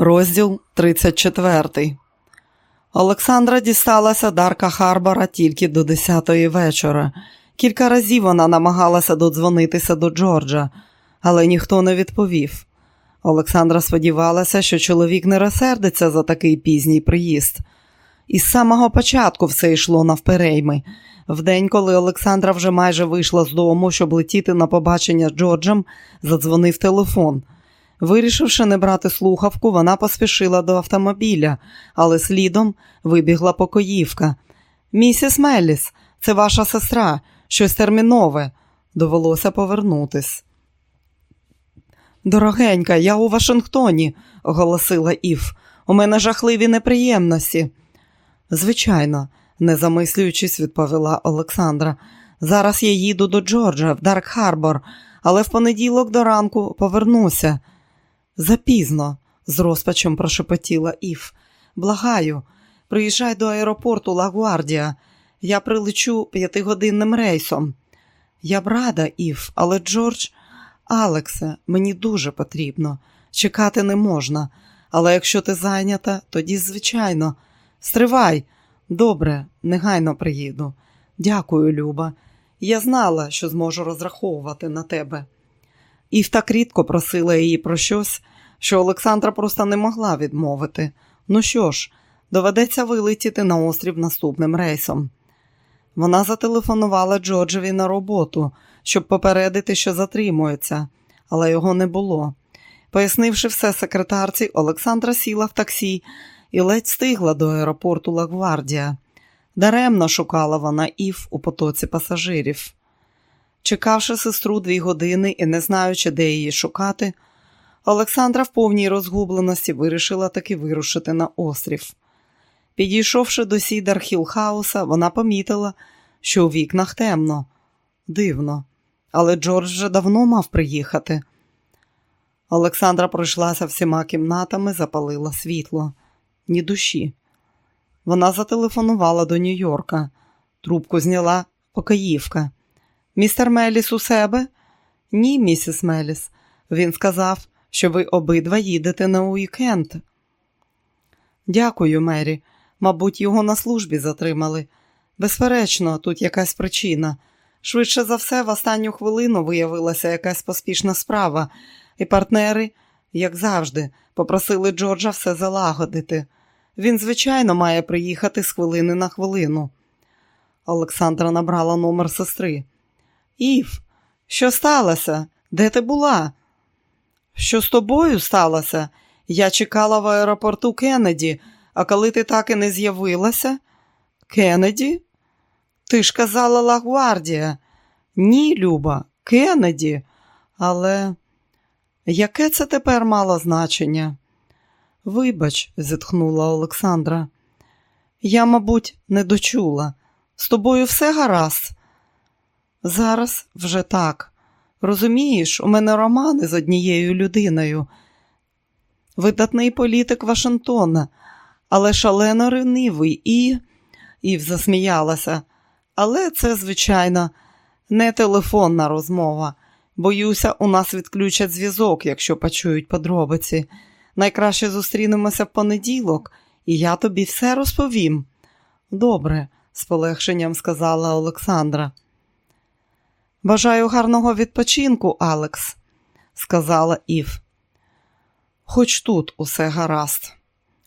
Розділ 34 Олександра дісталася Дарка Харбора тільки до 10-ї вечора. Кілька разів вона намагалася додзвонитися до Джорджа, але ніхто не відповів. Олександра сподівалася, що чоловік не розсердиться за такий пізній приїзд. Із самого початку все йшло навперейми. В день, коли Олександра вже майже вийшла з дому, щоб летіти на побачення з Джорджем, задзвонив телефон. Вирішивши не брати слухавку, вона поспішила до автомобіля, але слідом вибігла покоївка. Місіс Меліс, це ваша сестра, щось термінове. Довелося повернутись. Дорогенька, я у Вашингтоні, оголосила Ів. У мене жахливі неприємності. Звичайно, не замислюючись, відповіла Олександра. Зараз я їду до Джорджа в Дарк Харбор, але в понеділок до ранку повернуся. Запізно, з розпачем прошепотіла Ів. Благаю, приїжджай до аеропорту Лагуардія. Я прилечу п'ятигодинним рейсом. Я б рада, Ів, але Джордж, Алексе, мені дуже потрібно. Чекати не можна. Але якщо ти зайнята, тоді, звичайно, стривай. Добре, негайно приїду. Дякую, Люба. Я знала, що зможу розраховувати на тебе. Ів так рідко просила її про щось, що Олександра просто не могла відмовити. Ну що ж, доведеться вилетіти на острів наступним рейсом. Вона зателефонувала Джорджеві на роботу, щоб попередити, що затримується, але його не було. Пояснивши все секретарці, Олександра сіла в таксі і ледь стигла до аеропорту Лагвардія. Даремно шукала вона Ів у потоці пасажирів. Чекавши сестру дві години і не знаючи, де її шукати, Олександра в повній розгубленості вирішила таки вирушити на острів. Підійшовши до сідар Хілхауса, вона помітила, що у вікнах темно. Дивно, але Джордж вже давно мав приїхати. Олександра пройшлася всіма кімнатами, запалила світло. Ні душі. Вона зателефонувала до Нью-Йорка. Трубку зняла покоївка. Містер Меліс у себе? Ні, місіс Меліс. Він сказав, що ви обидва їдете на уікенд. Дякую, Мері. Мабуть, його на службі затримали. Безперечно, тут якась причина. Швидше за все, в останню хвилину виявилася якась поспішна справа, і партнери, як завжди, попросили Джорджа все залагодити. Він, звичайно, має приїхати з хвилини на хвилину. Олександра набрала номер сестри. Ів, що сталося? Де ти була? Що з тобою сталося? Я чекала в аеропорту Кеннеді, а коли ти так і не з'явилася? Кеннеді? Ти ж казала Лагвардія. Ні, Люба, Кеннеді. Але яке це тепер мало значення? Вибач, зітхнула Олександра. Я, мабуть, не дочула. З тобою все гаразд? Зараз вже так. Розумієш, у мене романи з однією людиною. Видатний політик Вашингтона, але шалено ревнивий і. Ів засміялася. Але це, звичайно, не телефонна розмова. Боюся, у нас відключать зв'язок, якщо почують подробиці. Найкраще зустрінемося в понеділок, і я тобі все розповім. Добре, з полегшенням сказала Олександра. Бажаю гарного відпочинку, Алекс, сказала Ів. Хоч тут усе гаразд.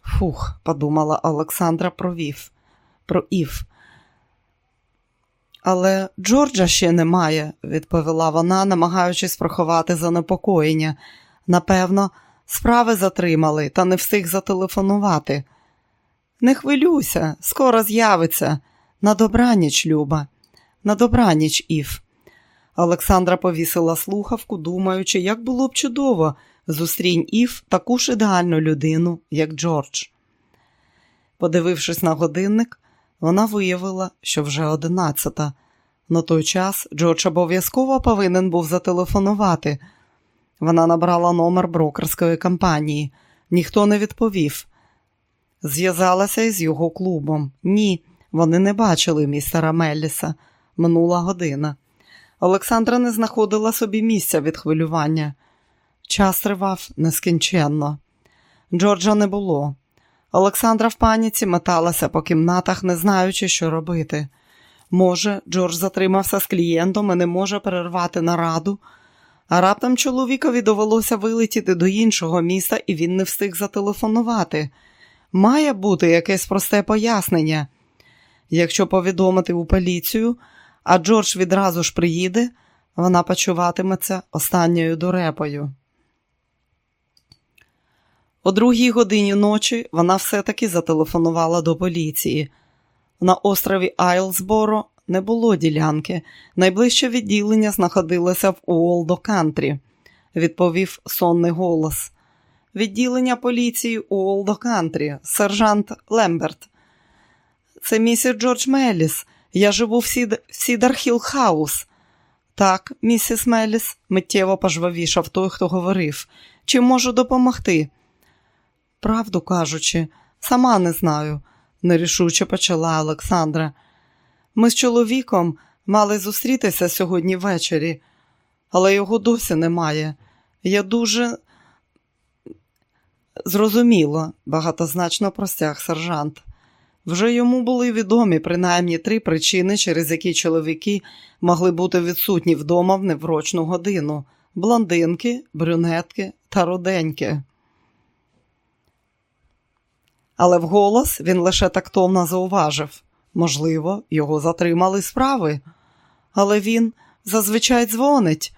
Фух, подумала Олександра провів, про Ів. Але Джорджа ще немає, відповіла вона, намагаючись приховати занепокоєння. Напевно, справи затримали та не встиг зателефонувати. Не хвилюйся, скоро з'явиться. На добраніч, Люба, на добраніч, Ів. Олександра повісила слухавку, думаючи, як було б чудово зустрінь Ів таку ж ідеальну людину, як Джордж. Подивившись на годинник, вона виявила, що вже одинадцята. На той час Джордж обов'язково повинен був зателефонувати. Вона набрала номер брокерської компанії. Ніхто не відповів. Зв'язалася із його клубом. Ні, вони не бачили містера Мелліса. Минула година. Олександра не знаходила собі місця від хвилювання. Час тривав нескінченно. Джорджа не було. Олександра в паніці металася по кімнатах, не знаючи, що робити. Може, Джордж затримався з клієнтом і не може перервати нараду, а раптом чоловікові довелося вилетіти до іншого міста, і він не встиг зателефонувати. Має бути якесь просте пояснення. Якщо повідомити у поліцію, а Джордж відразу ж приїде, вона почуватиметься останньою дурепою. О другій годині ночі вона все-таки зателефонувала до поліції. На острові Айлсборо не було ділянки. Найближче відділення знаходилося в Уолдо Кантрі, відповів сонний голос. Відділення поліції Уолдо Кантрі, сержант Лемберт. Це місіс Джордж Меліс. Я живу в, Сід... Сідархіл Хаус. Так, місіс Меліс, миттєво пожвавішав той, хто говорив. Чи можу допомогти? Правду кажучи, сама не знаю, нерішуче почала Олександра. Ми з чоловіком мали зустрітися сьогодні ввечері, але його досі немає. Я дуже зрозуміло, багатозначно простяг сержант. Вже йому були відомі принаймні три причини, через які чоловіки могли бути відсутні вдома в неврочну годину блондинки, брюнетки та руденьки. Але вголос він лише тактовно зауважив можливо, його затримали справи, але він зазвичай дзвонить.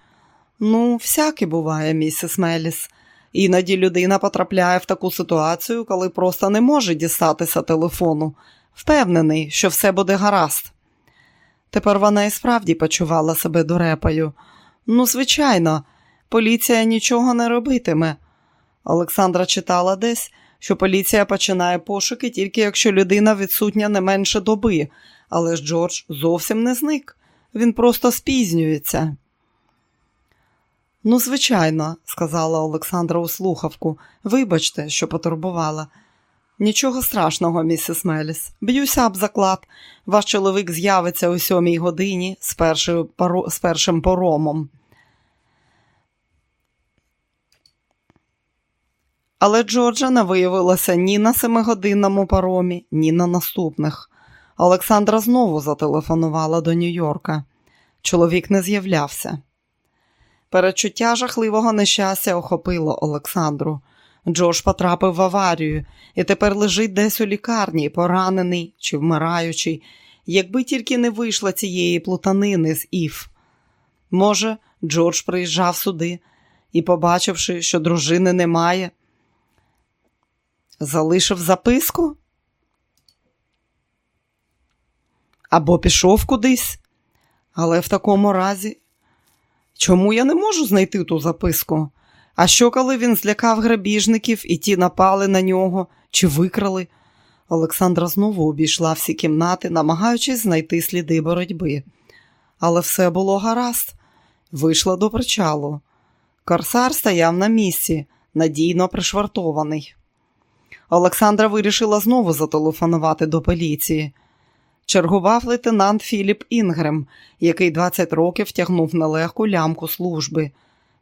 Ну, всяке буває, місіс Меліс. Іноді людина потрапляє в таку ситуацію, коли просто не може дістатися телефону, впевнений, що все буде гаразд. Тепер вона і справді почувала себе дурепою. Ну, звичайно, поліція нічого не робитиме. Олександра читала десь, що поліція починає пошуки тільки якщо людина відсутня не менше доби, але ж Джордж зовсім не зник, він просто спізнюється. Ну, звичайно, сказала Олександра у слухавку. Вибачте, що потурбувала. Нічого страшного, місіс Меліс. Б'юся об заклад. Ваш чоловік з'явиться о сьомій годині з, першою, з першим поромом. Але Джорджа не виявилася ні на семигодинному паромі, ні на наступних. Олександра знову зателефонувала до Нью-Йорка. Чоловік не з'являвся. Перечуття жахливого нещастя охопило Олександру. Джош потрапив в аварію і тепер лежить десь у лікарні, поранений чи вмираючий, якби тільки не вийшла цієї плутанини з Ів. Може, Джордж приїжджав сюди і, побачивши, що дружини немає, залишив записку? Або пішов кудись, але в такому разі Чому я не можу знайти ту записку? А що, коли він злякав грабіжників і ті напали на нього чи викрали? Олександра знову обійшла всі кімнати, намагаючись знайти сліди боротьби. Але все було гаразд. Вийшла до причалу. Корсар стояв на місці, надійно пришвартований. Олександра вирішила знову зателефонувати до поліції чергував лейтенант Філіп Інгрем, який 20 років тягнув нелегку лямку служби.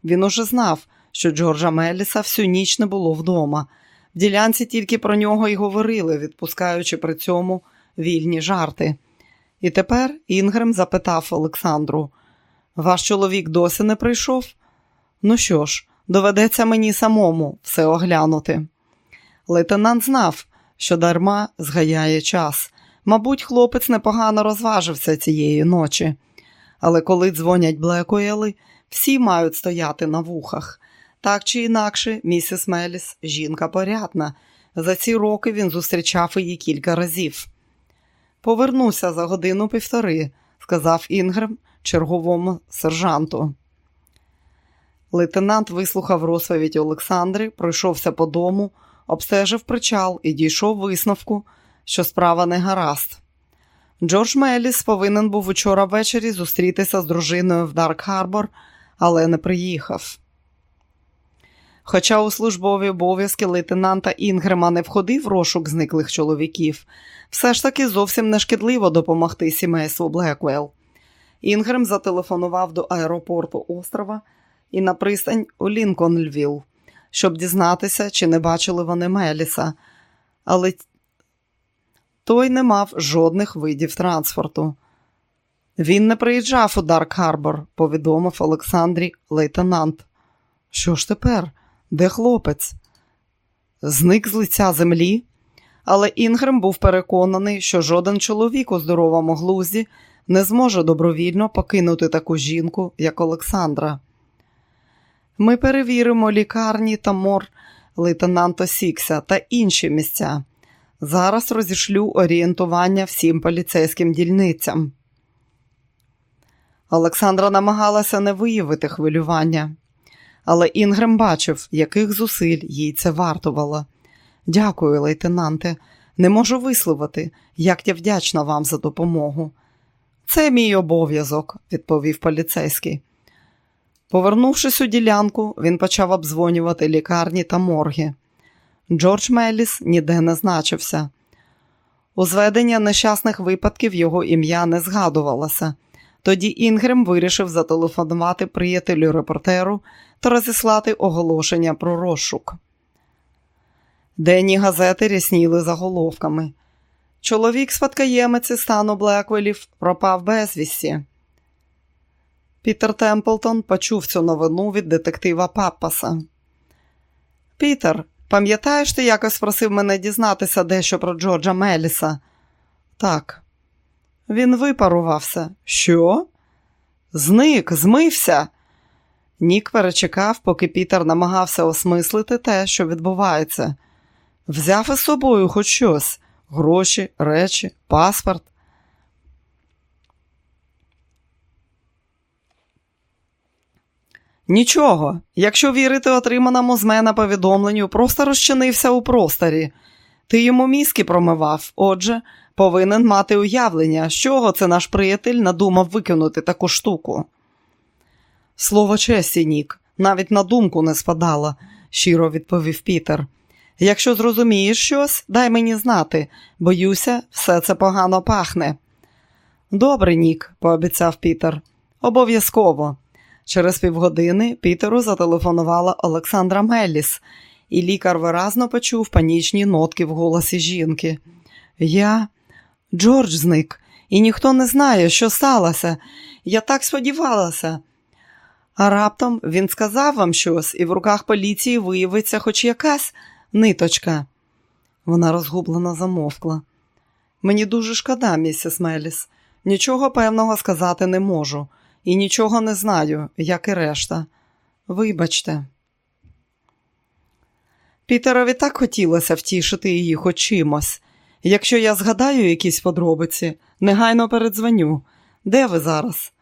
Він уже знав, що Джорджа Меліса всю ніч не було вдома. В ділянці тільки про нього й говорили, відпускаючи при цьому вільні жарти. І тепер Інгрем запитав Олександру: Ваш чоловік досі не прийшов? Ну що ж, доведеться мені самому все оглянути. Лейтенант знав, що дарма згаяє час. Мабуть, хлопець непогано розважився цієї ночі, але коли дзвонять Блекуели, всі мають стояти на вухах. Так чи інакше, місіс Меліс жінка порядна. За ці роки він зустрічав її кілька разів. Повернуся за годину півтори, сказав Інгрем черговому сержанту. Лейтенант вислухав розповідь Олександри, пройшовся по дому, обстежив причал і дійшов висновку що справа не гаразд. Джордж Меліс повинен був учора ввечері зустрітися з дружиною в Дарк Харбор, але не приїхав. Хоча у службові обов'язки лейтенанта Інгрема не входив розшук зниклих чоловіків, все ж таки зовсім нешкідливо допомогти сімейству Блеквелл. Інгрем зателефонував до аеропорту острова і на пристань у Лінконльвіл. щоб дізнатися, чи не бачили вони Меліса, але той не мав жодних видів транспорту. Він не приїжджав у Дарк Харбор, повідомив Олександрі лейтенант. Що ж тепер? Де хлопець? Зник з лиця землі, але Інгрем був переконаний, що жоден чоловік у здоровому глузді не зможе добровільно покинути таку жінку, як Олександра. Ми перевіримо лікарні та мор лейтенанта Сікса та інші місця. Зараз розішлю орієнтування всім поліцейським дільницям. Олександра намагалася не виявити хвилювання, але Інгрем бачив, яких зусиль їй це вартувало. Дякую, лейтенанте. Не можу висловити, як я вдячна вам за допомогу. Це мій обов'язок, відповів поліцейський. Повернувшись у ділянку, він почав обдзвонювати лікарні та морги. Джордж Меліс ніде не значився. У зведення нещасних випадків його ім'я не згадувалося. Тоді Інгрем вирішив зателефонувати приятелю репортеру та розіслати оголошення про розшук. Денні газети рясніли заголовками. Чоловік спадкоємець із стану Блеквелів пропав безвісті. Пітер Темплтон почув цю новину від детектива Паппаса. Пітер, пам'ятаєш, ти якось просив мене дізнатися дещо про Джорджа Меліса? Так. Він випарувався. Що? Зник, змився. Нік перечекав, поки Пітер намагався осмислити те, що відбувається. Взяв із собою хоч щось гроші, речі, паспорт. Нічого, якщо вірити отриманому з мене повідомленню, просто розчинився у просторі. Ти йому мізки промивав, отже, повинен мати уявлення, з чого це наш приятель надумав викинути таку штуку. Слово честі, Нік, навіть на думку не спадало, щиро відповів Пітер. Якщо зрозумієш щось, дай мені знати. Боюся, все це погано пахне. Добре, Нік, пообіцяв Пітер. Обов'язково. Через півгодини Пітеру зателефонувала Олександра Мелліс, і лікар виразно почув панічні нотки в голосі жінки. Я, Джордж зник, і ніхто не знає, що сталося. Я так сподівалася. А раптом він сказав вам щось, і в руках поліції виявиться хоч якась ниточка. Вона розгублено замовкла. Мені дуже шкода, місіс Меліс. Нічого певного сказати не можу і нічого не знаю, як і решта. Вибачте. Пітерові так хотілося втішити її хоч чимось. Якщо я згадаю якісь подробиці, негайно передзвоню. Де ви зараз?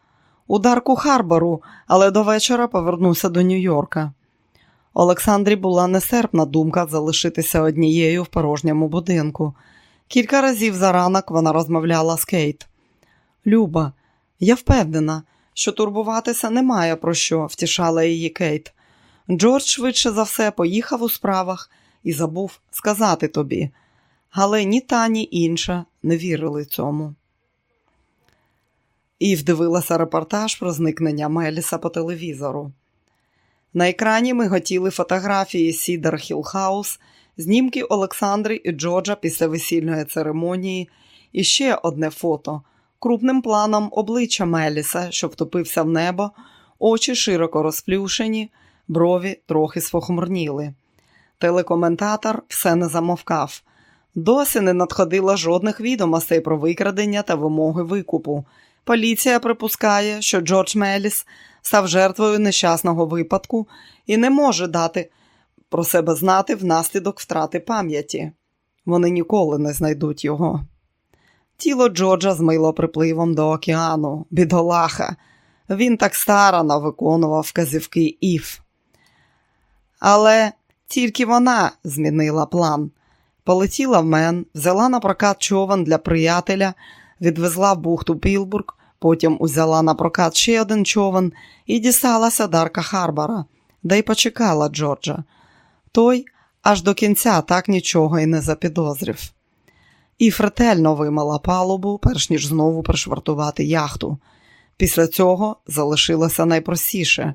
У Дарку Харбору, але до вечора повернуся до Нью-Йорка. Олександрі була несерпна думка залишитися однією в порожньому будинку. Кілька разів за ранок вона розмовляла з Кейт. Люба, я впевнена, що турбуватися немає про що, втішала її Кейт. Джордж швидше за все поїхав у справах і забув сказати тобі. Але ні та, ні інша не вірили цьому. Ів дивилася репортаж про зникнення Меліса по телевізору. На екрані ми готіли фотографії Сідер Хілхаус, знімки Олександри і Джорджа після весільної церемонії і ще одне фото крупним планом обличчя Меліса, що втопився в небо, очі широко розплющені, брові трохи спохмурніли. Телекоментатор все не замовкав. Досі не надходило жодних відомостей про викрадення та вимоги викупу. Поліція припускає, що Джордж Меліс став жертвою нещасного випадку і не може дати про себе знати внаслідок втрати пам'яті. Вони ніколи не знайдуть його. Тіло Джорджа змило припливом до океану, бідолаха. Він так старано виконував вказівки Іф. Але тільки вона змінила план. Полетіла в мен, взяла на прокат човен для приятеля, відвезла в бухту Пілбург, потім узяла на прокат ще один човен і дісталася Дарка Харбора, де й почекала Джорджа. Той аж до кінця так нічого й не запідозрив і фретельно вимила палубу, перш ніж знову пришвартувати яхту. Після цього залишилося найпростіше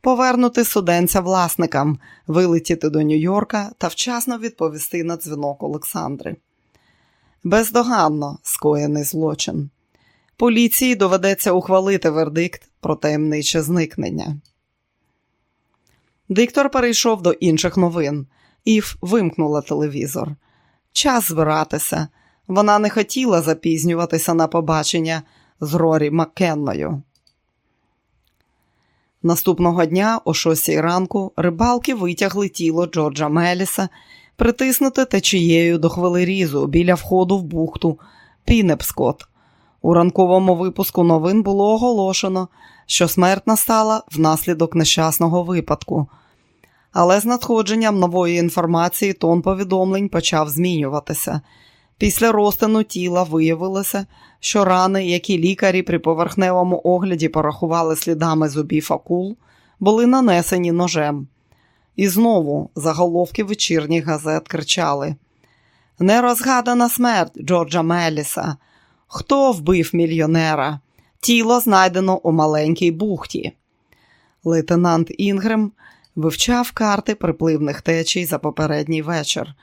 повернути суденця власникам, вилетіти до Нью-Йорка та вчасно відповісти на дзвінок Олександри. Бездоганно скоєний злочин. Поліції доведеться ухвалити вердикт про таємниче зникнення. Диктор перейшов до інших новин. Ів вимкнула телевізор. Час збиратися. Вона не хотіла запізнюватися на побачення з Рорі Маккенною. Наступного дня, о шостій ранку, рибалки витягли тіло Джорджа Меліса, притиснуте течією до хвилерізу біля входу в бухту Пінепскот. У ранковому випуску новин було оголошено, що смерть настала внаслідок нещасного випадку. Але з надходженням нової інформації тон повідомлень почав змінюватися. Після розтину тіла виявилося, що рани, які лікарі при поверхневому огляді порахували слідами зубів акул, були нанесені ножем. І знову заголовки вечірніх газет кричали: Нерозгадана смерть Джорджа Меліса. Хто вбив мільйонера? Тіло знайдено у маленькій бухті. Лейтенант Інгрем вивчав карти припливних течій за попередній вечір.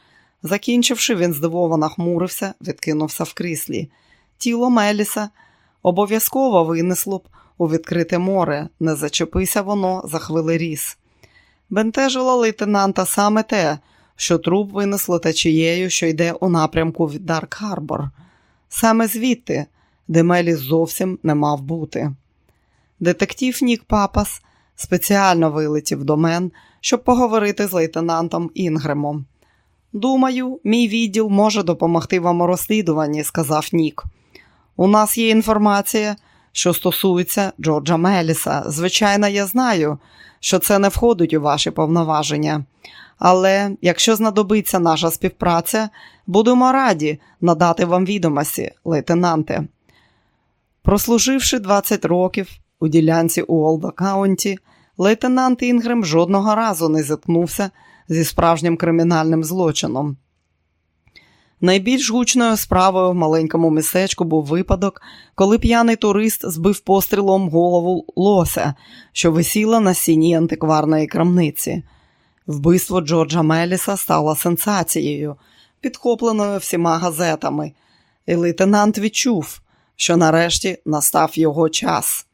Закінчивши, він здивовано хмурився, відкинувся в кріслі. Тіло Меліса обов'язково винесло б у відкрите море, не зачепися воно за хвилеріз. Бентежило лейтенанта саме те, що труп винесло течією, що йде у напрямку від Дарк Харбор. Саме звідти, де Меліс зовсім не мав бути. Детектив Нік Папас спеціально вилетів до Мен, щоб поговорити з лейтенантом Інгремом. Думаю, мій відділ може допомогти вам у розслідуванні, сказав Нік. У нас є інформація, що стосується Джорджа Меліса. Звичайно, я знаю, що це не входить у ваші повноваження. Але якщо знадобиться наша співпраця, будемо раді надати вам відомості, лейтенанте. Прослуживши 20 років у ділянці Уолда Каунті, лейтенант Інгрем жодного разу не зіткнувся зі справжнім кримінальним злочином. Найбільш гучною справою в маленькому містечку був випадок, коли п'яний турист збив пострілом голову лося, що висіла на стіні антикварної крамниці. Вбивство Джорджа Меліса стало сенсацією, підхопленою всіма газетами, і лейтенант відчув, що нарешті настав його час.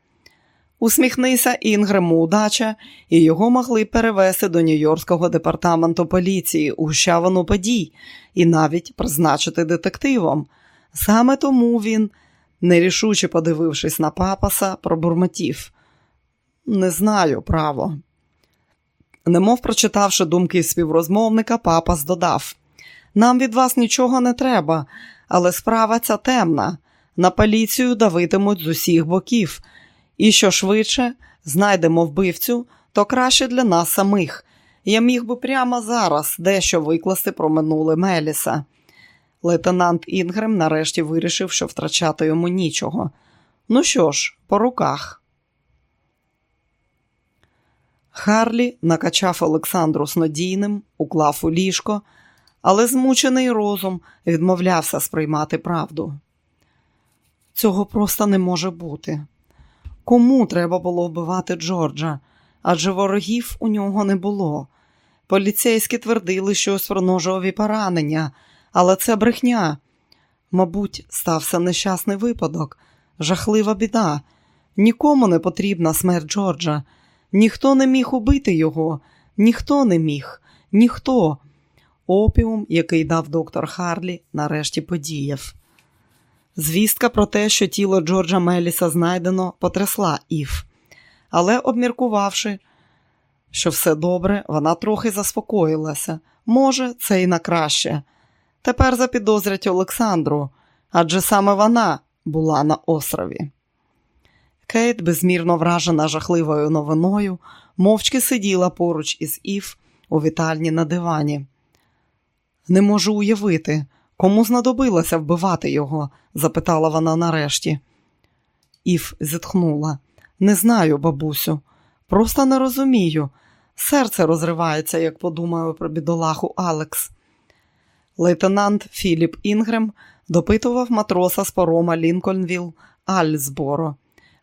Усміхнися Інгрему удача, і його могли перевести до Нью-Йоркського департаменту поліції у гущавину подій і навіть призначити детективом. Саме тому він, нерішуче подивившись на папаса, пробурмотів. Не знаю, право. Немов прочитавши думки співрозмовника, папас додав: Нам від вас нічого не треба, але справа ця темна. На поліцію давитимуть з усіх боків. І що швидше знайдемо вбивцю, то краще для нас самих. Я міг би прямо зараз дещо викласти про минуле Меліса. Лейтенант Інгрем нарешті вирішив, що втрачати йому нічого. Ну що ж, по руках. Харлі накачав Олександру снодійним, уклав у ліжко, але змучений розум відмовлявся сприймати правду. Цього просто не може бути. Кому треба було вбивати Джорджа? Адже ворогів у нього не було. Поліцейські твердили, щось про ножові поранення, але це брехня. Мабуть, стався нещасний випадок, жахлива біда. Нікому не потрібна смерть Джорджа. Ніхто не міг убити його, ніхто не міг, ніхто. Опіум, який дав доктор Харлі, нарешті подіяв. Звістка про те, що тіло Джорджа Меліса знайдено, потрясла Ів. Але, обміркувавши, що все добре, вона трохи заспокоїлася. Може, це і на краще. Тепер запідозрять Олександру, адже саме вона була на острові. Кейт, безмірно вражена жахливою новиною, мовчки сиділа поруч із Ів у вітальні на дивані. Не можу уявити, кому знадобилося вбивати його? запитала вона нарешті. Ів зітхнула. Не знаю, бабусю, просто не розумію. Серце розривається, як подумаю про бідолаху Алекс. Лейтенант Філіп Інгрем допитував матроса з порома Лінкольнвіл Альсборо.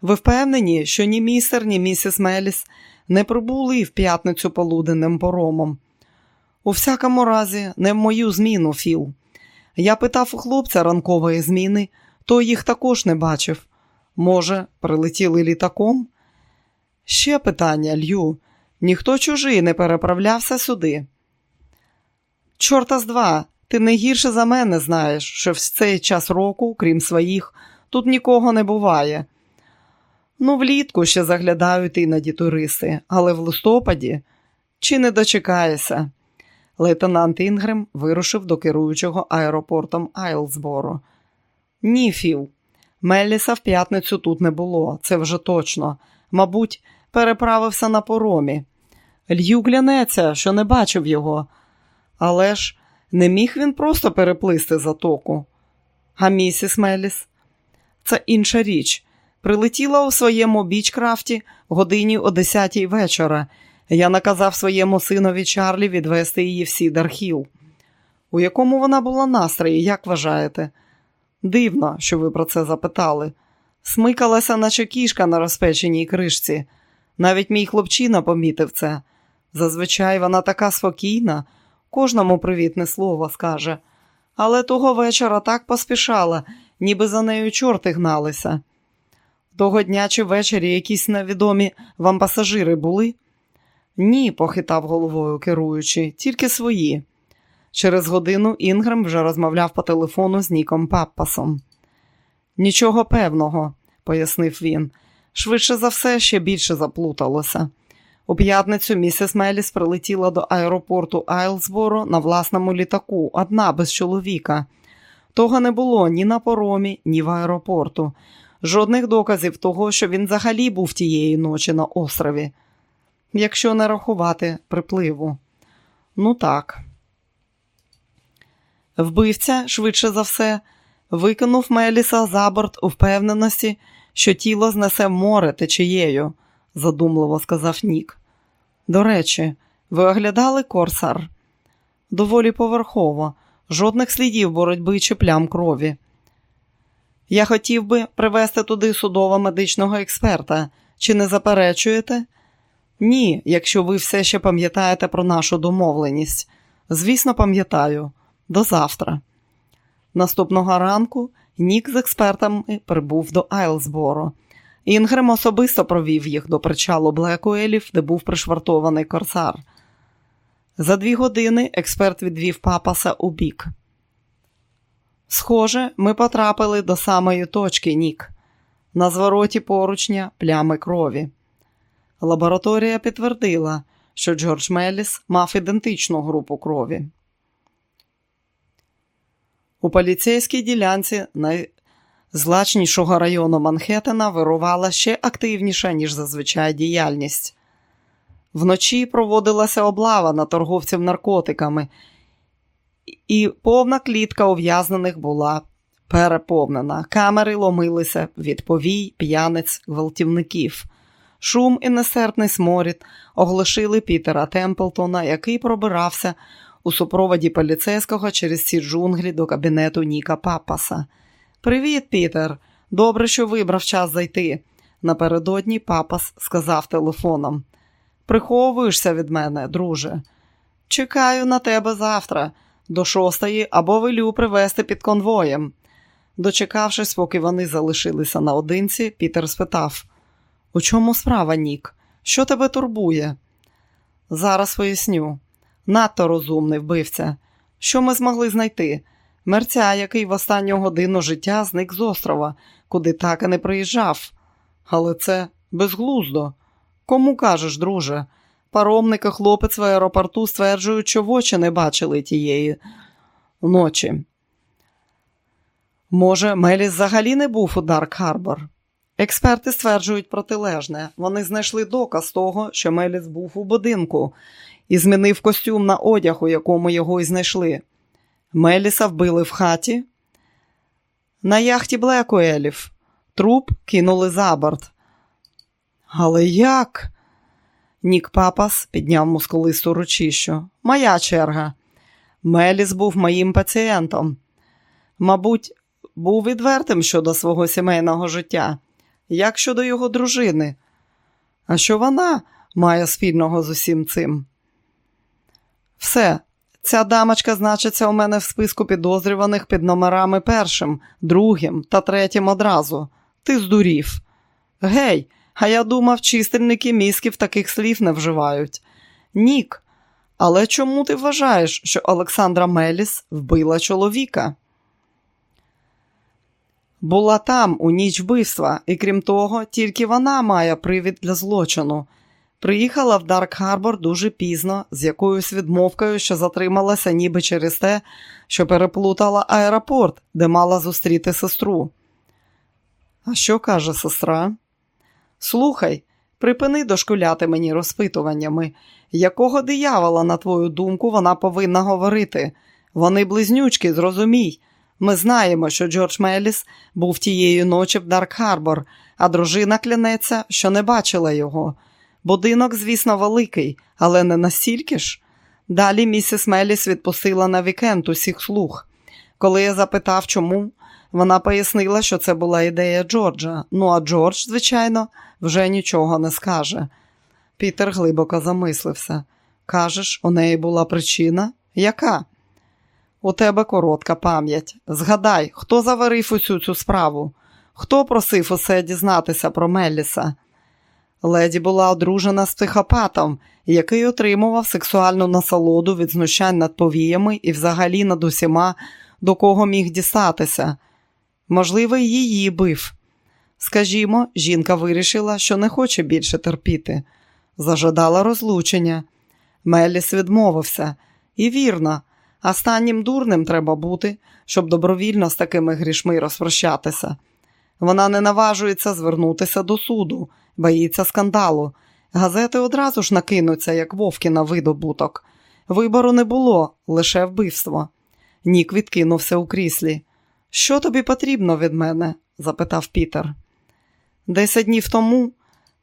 Ви впевнені, що ні містер, ні місіс Меліс не прибули в п'ятницю полуденним поромом. У всякому разі, не в мою зміну, Філ. Я питав у хлопця ранкової зміни, той їх також не бачив. Може, прилетіли літаком? Ще питання, Лью. Ніхто чужий не переправлявся сюди. Чорта з два, ти не гірше за мене знаєш, що в цей час року, крім своїх, тут нікого не буває. Ну, влітку ще заглядають іноді туристи, але в листопаді чи не дочекаєшся? Лейтенант Інгрем вирушив до керуючого аеропортом Айлсборо. Ні, Філ, Мелліса в п'ятницю тут не було, це вже точно. Мабуть, переправився на поромі. Лью глянеться, що не бачив його. Але ж не міг він просто переплисти затоку. А місіс Меліс? Це інша річ. Прилетіла у своєму бічкрафті годині о 10 вечора. Я наказав своєму синові Чарлі відвести її в Сідархіл. У якому вона була настрої, як вважаєте? Дивно, що ви про це запитали. Смикалася, наче кішка на розпеченій кришці. Навіть мій хлопчина помітив це. Зазвичай вона така спокійна, кожному привітне слово скаже. Але того вечора так поспішала, ніби за нею чорти гналися. Того дня чи ввечері якісь невідомі вам пасажири були? Ні, похитав головою керуючи, тільки свої. Через годину Інгрем вже розмовляв по телефону з Ніком Паппасом. Нічого певного, пояснив він. Швидше за все, ще більше заплуталося. У п'ятницю місіс Меліс прилетіла до аеропорту Айлсборо на власному літаку, одна без чоловіка. Того не було ні на поромі, ні в аеропорту. Жодних доказів того, що він взагалі був тієї ночі на острові, якщо не рахувати припливу. Ну так. Вбивця, швидше за все, викинув Меліса за борт у впевненості, що тіло знесе море течією, задумливо сказав Нік. До речі, ви оглядали корсар? Доволі поверхово, жодних слідів боротьби чи плям крові. Я хотів би привезти туди судово медичного експерта. Чи не заперечуєте? Ні, якщо ви все ще пам'ятаєте про нашу домовленість. Звісно, пам'ятаю. До завтра. Наступного ранку Нік з експертами прибув до Айлсборо. Інгрем особисто провів їх до причалу Блекуелів, де був пришвартований корсар. За дві години експерт відвів папаса у бік. Схоже, ми потрапили до самої точки Нік. На звороті поручня плями крові. Лабораторія підтвердила, що Джордж Меліс мав ідентичну групу крові. У поліцейській ділянці найзлачнішого району Манхеттена вирувала ще активніша, ніж зазвичай діяльність. Вночі проводилася облава на торговців наркотиками, і повна клітка ув'язнених була переповнена. Камери ломилися від повій, п'яниць, гвалтівників. Шум і несерпний сморід оглушили Пітера Темплтона, який пробирався у супроводі поліцейського через ці джунглі до кабінету Ніка Папаса. Привіт, Пітер! Добре, що вибрав час зайти. Напередодні папас сказав телефоном. Приховуєшся від мене, друже. Чекаю на тебе завтра, до шостої або велю привезти під конвоєм. Дочекавшись, поки вони залишилися наодинці, Пітер спитав: У чому справа, Нік? Що тебе турбує? Зараз поясню. Надто розумний вбивця. Що ми змогли знайти? Мерця, який в останню годину життя зник з острова, куди так і не приїжджав. Але це безглуздо. Кому кажеш, друже? Паромник і хлопець в аеропорту стверджують, що в очі не бачили тієї ночі. Може, Меліс взагалі не був у Дарк Харбор? Експерти стверджують протилежне. Вони знайшли доказ того, що Меліс був у будинку і змінив костюм на одяг, у якому його й знайшли. Меліса вбили в хаті. На яхті Блекуелів. Труп кинули за борт. Але як? Нік Папас підняв мускулисту ручищу. Моя черга. Меліс був моїм пацієнтом. Мабуть, був відвертим щодо свого сімейного життя, як щодо його дружини. А що вона має спільного з усім цим? Все, ця дамочка значиться у мене в списку підозрюваних під номерами першим, другим та третім одразу. Ти здурів. Гей, а я думав, чистильники мізків таких слів не вживають. Нік, але чому ти вважаєш, що Олександра Меліс вбила чоловіка? Була там у ніч вбивства, і крім того, тільки вона має привід для злочину. Приїхала в Дарк Харбор дуже пізно, з якоюсь відмовкою, що затрималася ніби через те, що переплутала аеропорт, де мала зустріти сестру. А що каже сестра? Слухай, припини дошкуляти мені розпитуваннями, якого диявола, на твою думку, вона повинна говорити? Вони близнючки, зрозумій. Ми знаємо, що Джордж Меліс був тієї ночі в Дарк Харбор, а дружина клянеться, що не бачила його. Будинок, звісно, великий, але не настільки ж. Далі місіс Меліс відпустила на вікенд усіх слуг. Коли я запитав, чому, вона пояснила, що це була ідея Джорджа. Ну а Джордж, звичайно, вже нічого не скаже. Пітер глибоко замислився. Кажеш, у неї була причина? Яка? У тебе коротка пам'ять. Згадай, хто заварив усю цю справу? Хто просив усе дізнатися про Мелліса? Леді була одружена з психопатом, який отримував сексуальну насолоду від знущань над повіями і взагалі над усіма, до кого міг дістатися. Можливо, її бив. Скажімо, жінка вирішила, що не хоче більше терпіти. Зажадала розлучення. Меліс відмовився. І вірно, останнім дурним треба бути, щоб добровільно з такими грішми розпрощатися. Вона не наважується звернутися до суду, боїться скандалу. Газети одразу ж накинуться, як вовки на видобуток. Вибору не було, лише вбивство. Нік відкинувся у кріслі. Що тобі потрібно від мене? запитав Пітер. Десять днів тому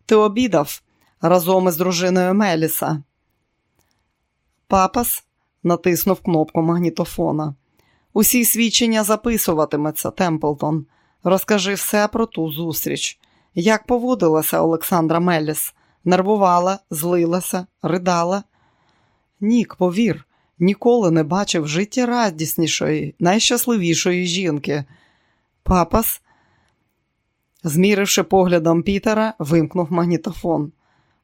ти обідав разом із дружиною Меліса. Папас натиснув кнопку магнітофона. Усі свідчення записуватиметься, Темплтон. Розкажи все про ту зустріч. Як поводилася Олександра Меліс? Нервувала, злилася, ридала? Нік, повір, ніколи не бачив життєрадіснішої, найщасливішої жінки. Папас, зміривши поглядом Пітера, вимкнув магнітофон.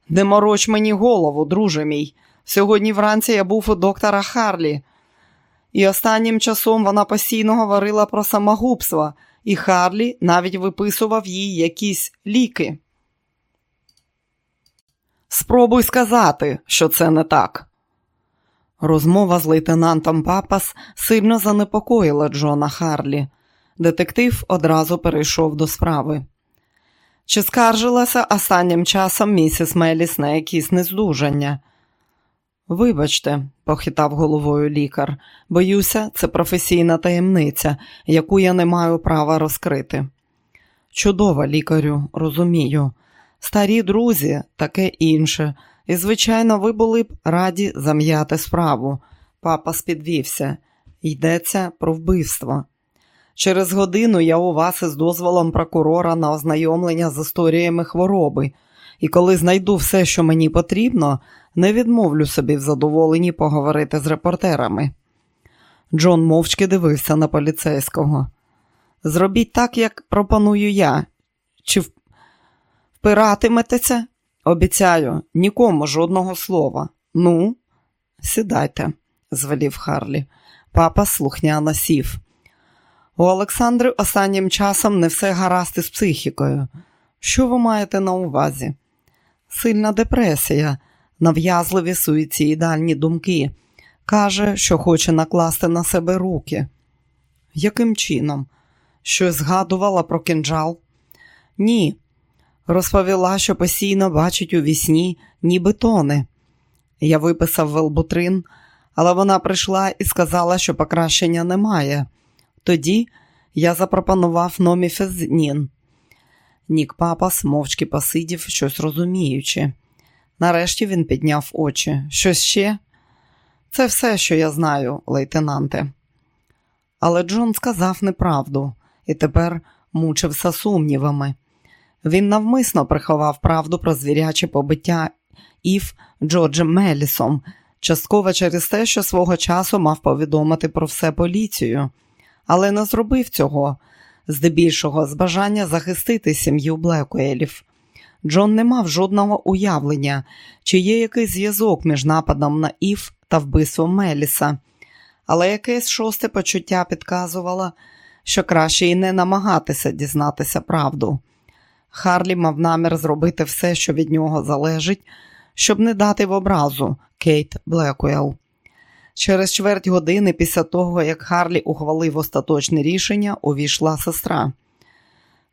Не мороч мені голову, друже мій. Сьогодні вранці я був у доктора Харлі, і останнім часом вона постійно говорила про самогубство, і Харлі навіть виписував їй якісь ліки. Спробуй сказати, що це не так. Розмова з лейтенантом Папас сильно занепокоїла Джона Харлі. Детектив одразу перейшов до справи. Чи скаржилася останнім часом місіс Меліс на якісь нездужання? Вибачте, похитав головою лікар, боюся, це професійна таємниця, яку я не маю права розкрити. Чудова, лікарю, розумію. Старі друзі, таке інше, і, звичайно, ви були б раді зам'яти справу. Папа спідвівся. Йдеться про вбивство. Через годину я у вас із дозволом прокурора на ознайомлення з історіями хвороби, і коли знайду все, що мені потрібно, не відмовлю собі в задоволенні поговорити з репортерами. Джон мовчки дивився на поліцейського. Зробіть так, як пропоную я. Чи впиратиметеся? Обіцяю, нікому жодного слова. Ну, сідайте, звелів Харлі. Папас слухняно сів. У Олександри останнім часом не все гаразд із психікою. Що ви маєте на увазі? Сильна депресія, нав'язливі суїцидальні думки. Каже, що хоче накласти на себе руки. Яким чином? Щось згадувала про кинджал? Ні. Розповіла, що постійно бачить уві сні, ніби тоне. Я виписав велбутрин, але вона прийшла і сказала, що покращення немає. Тоді я запропонував номіфезнін. Нік папас мовчки посидів, щось розуміючи. Нарешті він підняв очі. Щось ще? Це все, що я знаю, лейтенанте. Але Джон сказав неправду і тепер мучився сумнівами. Він навмисно приховав правду про звіряче побиття Ів Джорджем Мелісом, частково через те, що свого часу мав повідомити про все поліцію, але не зробив цього, здебільшого з бажання захистити сім'ю Блекуелів. Джон не мав жодного уявлення, чи є якийсь зв'язок між нападом на Ів та вбивством Меліса, але якесь шосте почуття підказувало, що краще і не намагатися дізнатися правду. Харлі мав намір зробити все, що від нього залежить, щоб не дати в образу Кейт Блекуел. Через чверть години після того, як Харлі ухвалив остаточне рішення, увійшла сестра.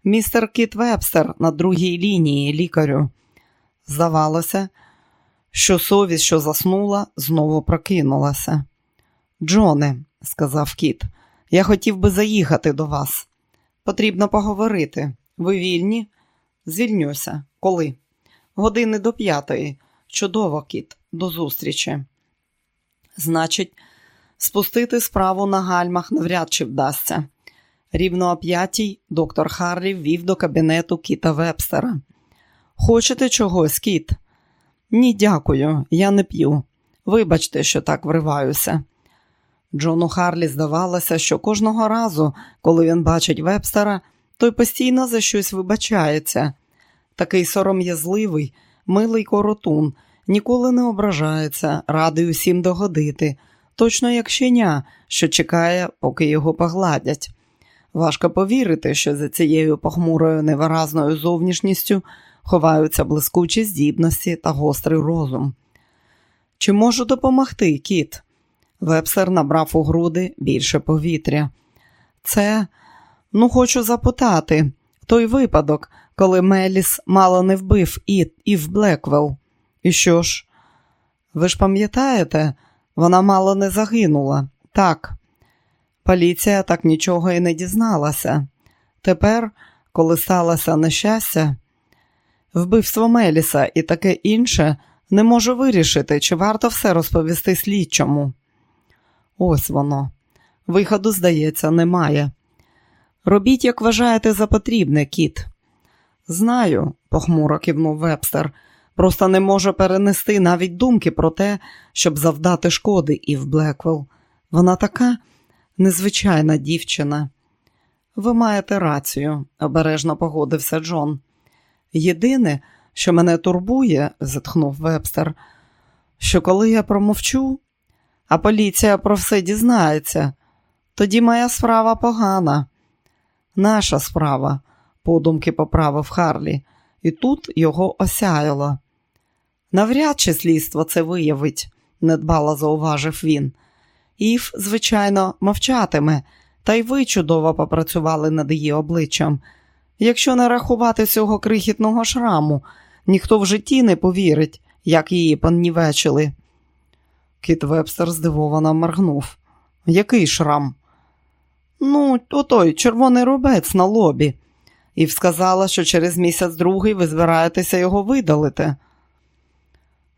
Містер Кіт Вебстер на другій лінії лікарю. Здавалося, що совість, що заснула, знову прокинулася. Джоне, сказав Кіт, я хотів би заїхати до вас. Потрібно поговорити. Ви вільні? Звільнюся. Коли? Години до п'ятої. Чудово, Кіт, до зустрічі. Значить, спустити справу на гальмах навряд чи вдасться. Рівно о п'ятій доктор Харлі ввів до кабінету Кіта Вебстера. Хочете чогось, Кіт? Ні, дякую, я не п'ю. Вибачте, що так вриваюся. Джону Харлі здавалося, що кожного разу, коли він бачить Вебстера, той постійно за щось вибачається. Такий сором'язливий, милий коротун, ніколи не ображається, радий усім догодити, точно як щеня, що чекає, поки його погладять. Важко повірити, що за цією похмурою невиразною зовнішністю ховаються блискучі здібності та гострий розум. Чи можу допомогти, кіт? Вебсер набрав у груди більше повітря. Це, ну, хочу запитати, той випадок, коли Меліс мало не вбив і, і в Блеквелл. І що ж? Ви ж пам'ятаєте, вона мало не загинула. Так. Поліція так нічого і не дізналася. Тепер, коли сталося нещастя, вбивство Меліса і таке інше не можу вирішити, чи варто все розповісти слідчому. Ось воно. Виходу, здається, немає. Робіть, як вважаєте за потрібне, кіт. Знаю, похмуро кивнув вебстер. Просто не можу перенести навіть думки про те, щоб завдати шкоди Ів Блеквелл. Вона така незвичайна дівчина. Ви маєте рацію, обережно погодився Джон. Єдине, що мене турбує, зітхнув Вебстер, що коли я промовчу, а поліція про все дізнається, тоді моя справа погана. Наша справа, подумки поправив Харлі, і тут його осяяло. Навряд чи слідство це виявить, недбало зауважив він. Ів, звичайно, мовчатиме, та й ви чудово попрацювали над її обличчям. Якщо не рахувати цього крихітного шраму, ніхто в житті не повірить, як її понівечили. Кіт Вебстер здивовано моргнув. Який шрам? Ну, отой червоний рубець на лобі. Ів сказала, що через місяць другий ви збираєтеся його видалити.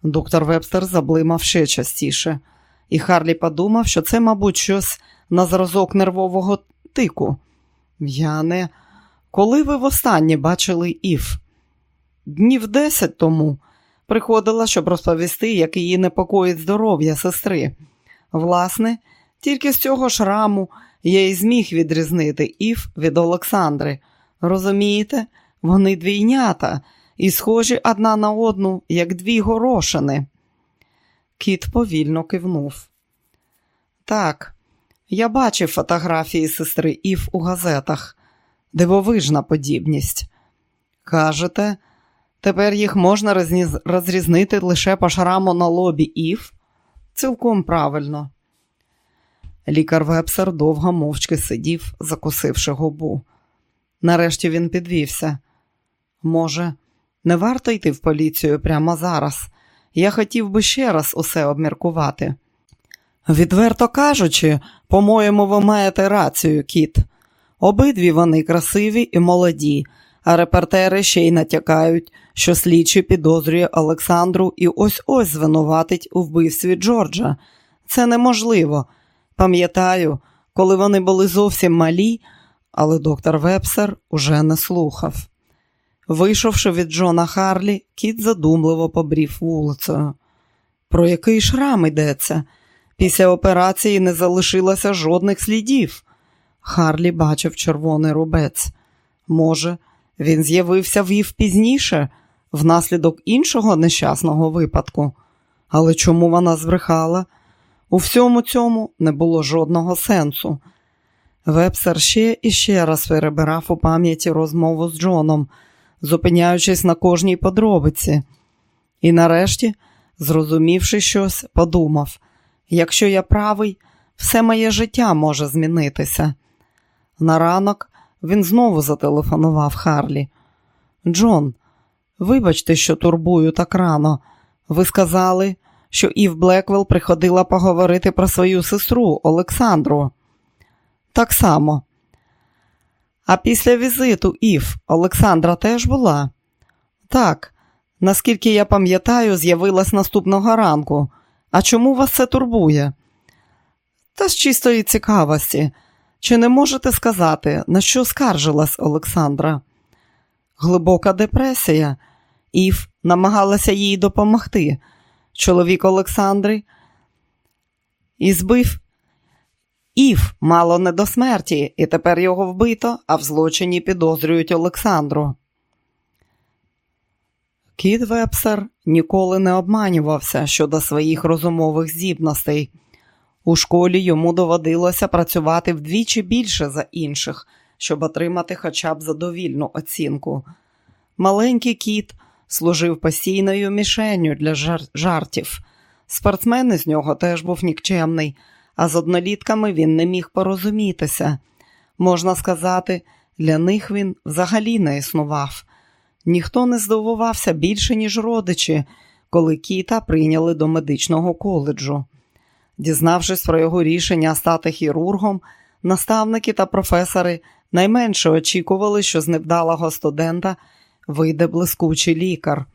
Доктор Вебстер заблимав ще частіше, і Харлі подумав, що це, мабуть, щось на зразок нервового тику. Я не. Коли ви востаннє бачили Ів? Днів десять тому приходила, щоб розповісти, як її непокоїть здоров'я сестри. Власне, тільки з цього шраму я й зміг відрізнити Ів від Олександри. Розумієте, вони двійнята і схожі одна на одну, як дві горошини. Кіт повільно кивнув. Так, я бачив фотографії сестри Ів у газетах. Дивовижна подібність. Кажете, тепер їх можна розрізнити лише по шраму на лобі Ів? Цілком правильно. Лікар Вебсер довго мовчки сидів, закусивши губу. Нарешті він підвівся. Може, не варто йти в поліцію прямо зараз. Я хотів би ще раз усе обміркувати. Відверто кажучи, по-моєму, ви маєте рацію, кіт. Обидві вони красиві і молоді, а репортери ще й натякають, що слідчий підозрює Олександру і ось ось звинуватить у вбивстві Джорджа. Це неможливо. Пам'ятаю, коли вони були зовсім малі, але доктор Вебстер уже не слухав. Вийшовши від Джона Харлі, Кіт задумливо побрів вулицею. Про який шрам йдеться? Після операції не залишилося жодних слідів. Харлі бачив червоний рубець. Може, він з'явився в Ів пізніше, внаслідок іншого нещасного випадку. Але чому вона збрехала? У всьому цьому не було жодного сенсу. Вебстер ще і ще раз перебирав у пам'яті розмову з Джоном, зупиняючись на кожній подробиці. І нарешті, зрозумівши щось, подумав: якщо я правий, все моє життя може змінитися. На ранок він знову зателефонував Харлі. Джон, вибачте, що турбую так рано. Ви сказали, що Ів Блеквелл приходила поговорити про свою сестру Олександру. Так само. А після візиту Ів Олександра теж була? Так, наскільки я пам'ятаю, з'явилась наступного ранку. А чому вас це турбує? Та з чистої цікавості. Чи не можете сказати, на що скаржилась Олександра? Глибока депресія. Ів намагалася їй допомогти. Чоловік Олександри і збив Ів мало не до смерті, і тепер його вбито, а в злочині підозрюють Олександру. Кіт Вепсер ніколи не обманювався щодо своїх розумових здібностей. У школі йому доводилося працювати вдвічі більше за інших, щоб отримати хоча б задовільну оцінку. Маленький кіт служив постійною мішенню для жар... жартів. Спортсмен із нього теж був нікчемний, а з однолітками він не міг порозумітися. Можна сказати, для них він взагалі не існував. Ніхто не здивувався більше, ніж родичі, коли кіта прийняли до медичного коледжу. Дізнавшись про його рішення стати хірургом, наставники та професори найменше очікували, що з невдалого студента вийде блискучий лікар.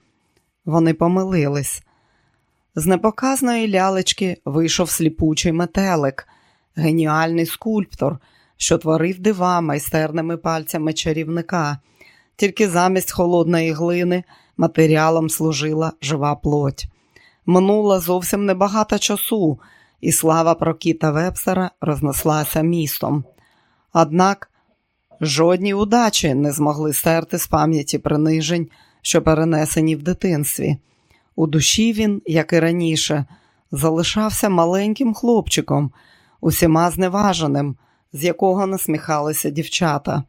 Вони помилились. З непоказної лялечки вийшов сліпучий метелик, геніальний скульптор, що творив дива майстерними пальцями чарівника. Тільки замість холодної глини матеріалом служила жива плоть. Минуло зовсім небагато часу, і слава про Кіта Вебсера рознеслася містом. Однак жодні удачі не змогли стерти з пам'яті принижень, що перенесені в дитинстві. У душі він, як і раніше, залишався маленьким хлопчиком, усіма зневаженим, з якого насміхалися дівчата.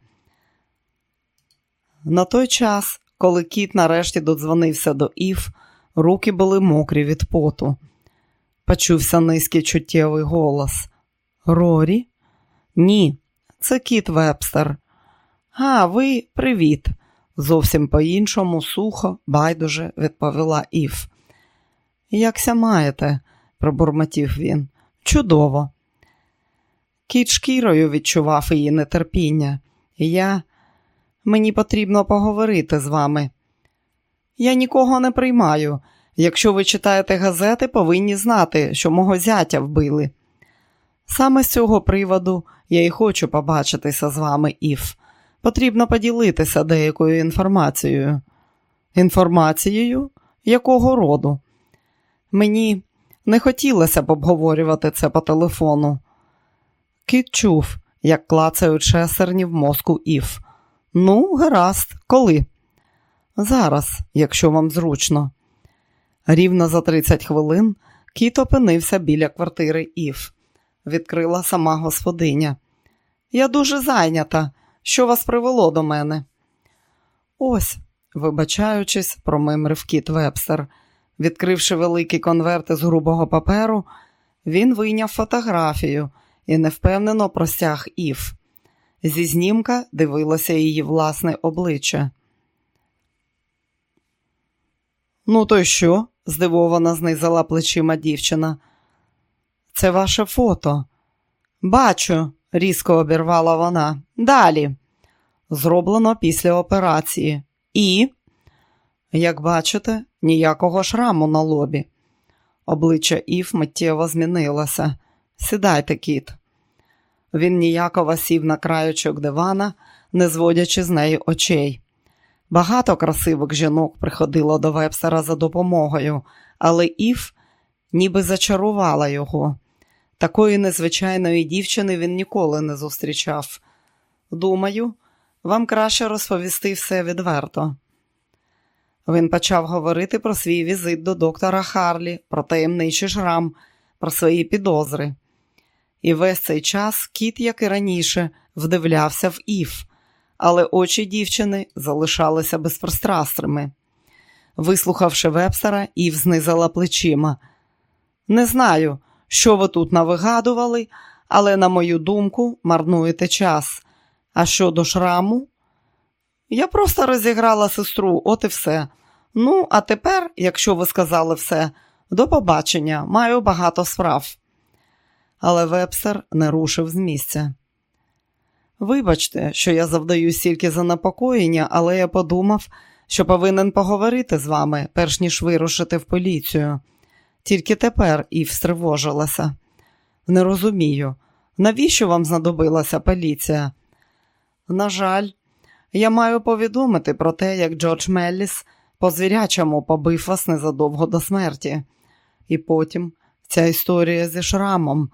На той час, коли кіт нарешті додзвонився до Ів, руки були мокрі від поту. Почувся низький чуттєвий голос. Рорі? Ні, це кіт Вебстер. А, ви привіт. Зовсім по-іншому, сухо, байдуже відповіла Ів. Якся маєте, пробурмотів він. Чудово. Кіт шкірою відчував її нетерпіння. Я. Мені потрібно поговорити з вами. Я нікого не приймаю. Якщо ви читаєте газети, повинні знати, що мого зятя вбили. Саме з цього приводу я і хочу побачитися з вами, Ів. Потрібно поділитися деякою інформацією. Інформацією? Якого роду? Мені не хотілося б обговорювати це по телефону. Кіт чув, як клацають шестерні в мозку Ів. Ну, гаразд, коли? Зараз, якщо вам зручно. Рівно за 30 хвилин кіт опинився біля квартири Ів. Відкрила сама господиня. Я дуже зайнята. Що вас привело до мене? Ось, вибачаючись, промимрив кіт Вебстер. Відкривши великий конверт із грубого паперу, він вийняв фотографію і невпевнено простяг Ів. Зі знімка дивилося її власне обличчя. Ну, то що? здивовано знизила плечима дівчина. Це ваше фото. Бачу, різко обірвала вона. Далі. Зроблено після операції. І, як бачите, ніякого шраму на лобі. Обличчя Ів миттєво змінилося. Сідайте, кіт. Він ніяково сів на краючок дивана, не зводячи з неї очей. Багато красивих жінок приходило до вебстера за допомогою, але Ів ніби зачарувала його. Такої незвичайної дівчини він ніколи не зустрічав. Думаю, вам краще розповісти все відверто. Він почав говорити про свій візит до доктора Харлі, про таємничий шрам, про свої підозри. І весь цей час Кіт, як і раніше, вдивлявся в Ів, але очі дівчини залишалися безпристрасними. Вислухавши вебстера, Ів знизала плечима. Не знаю, що ви тут навигадували, але, на мою думку, марнуєте час. А щодо шраму, я просто розіграла сестру, от і все. Ну, а тепер, якщо ви сказали все, до побачення, маю багато справ. Але вебстер не рушив з місця. Вибачте, що я завдаю стільки занепокоєння, але я подумав, що повинен поговорити з вами, перш ніж вирушити в поліцію. Тільки тепер і встривожилася. Не розумію, навіщо вам знадобилася поліція? На жаль, я маю повідомити про те, як Джордж Мелліс по звірячому побив вас незадовго до смерті. І потім ця історія зі шрамом.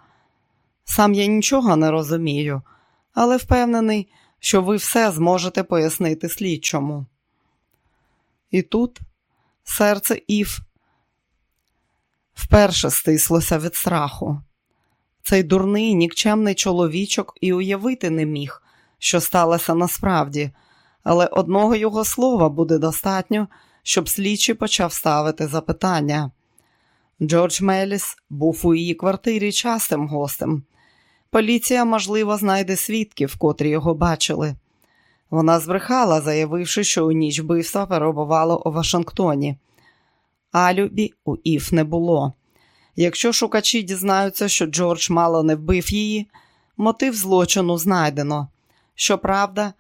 Сам я нічого не розумію, але впевнений, що ви все зможете пояснити слідчому. І тут серце Ів вперше стислося від страху. Цей дурний, нікчемний чоловічок і уявити не міг, що сталося насправді, але одного його слова буде достатньо, щоб слідчий почав ставити запитання. Джордж Меліс був у її квартирі частим гостем. Поліція, можливо, знайде свідків, котрі його бачили. Вона збрехала, заявивши, що у ніч вбивства перебувало у Вашингтоні. Алюбі у Іф не було. Якщо шукачі дізнаються, що Джордж мало не вбив її, мотив злочину знайдено. Щоправда,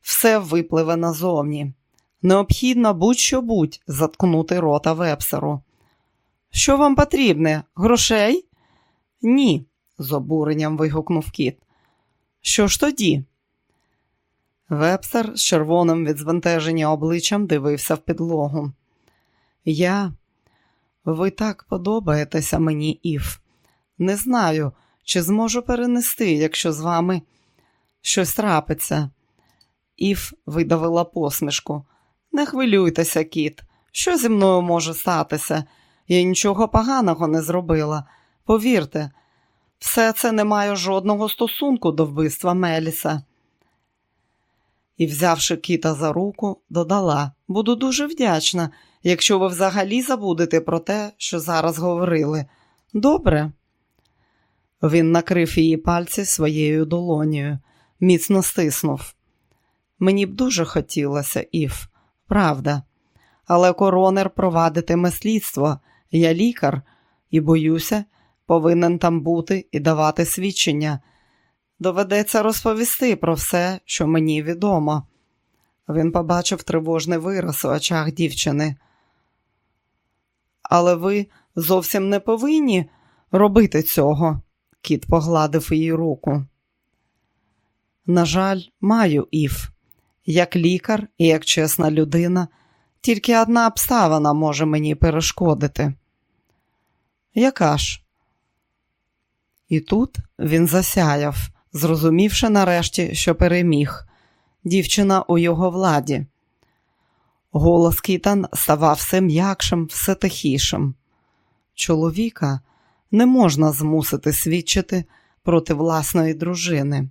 все випливе назовні. Необхідно будь-що будь заткнути рота вепсеру. Що вам потрібне? Грошей? Ні, з обуренням вигукнув кіт. Що ж тоді? Вепсер з червоним від збентеження обличчям дивився в підлогу. Я, ви так подобаєтеся мені, Ів. Не знаю, чи зможу перенести, якщо з вами щось трапиться. Ів видавила посмішку. Не хвилюйтеся, кіт, що зі мною може статися? Я нічого поганого не зробила. Повірте, все це не має жодного стосунку до вбивства Меліса. І, взявши кіта за руку, додала буду дуже вдячна, якщо ви взагалі забудете про те, що зараз говорили. Добре. Він накрив її пальці своєю долонею, міцно стиснув. Мені б дуже хотілося, Ів, правда, але коронер провадитиме слідство. Я лікар і боюся, повинен там бути і давати свідчення. Доведеться розповісти про все, що мені відомо. Він побачив тривожний вираз у очах дівчини. Але ви зовсім не повинні робити цього, кіт погладив її руку. На жаль, маю Ів. Як лікар і як чесна людина, тільки одна обставина може мені перешкодити. Яка ж? І тут він засяяв, зрозумівши нарешті, що переміг. Дівчина у його владі. Голос Кітан ставав все м'якшим, все тихішим. Чоловіка не можна змусити свідчити проти власної дружини.